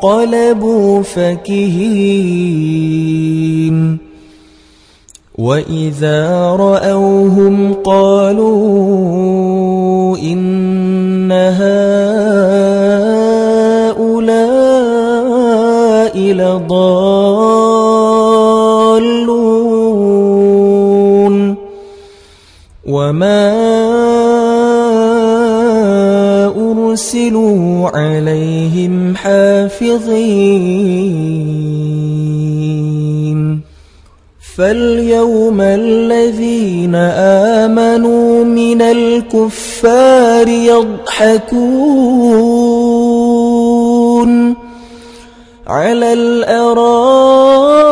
انقلبوا فكهين وإذا رأوهم قالوا إن هؤلاء لضالون وما أرسلوا عليهم حافظين. فاليوم الذين آمنوا من الكفار يضحكون على الأرائك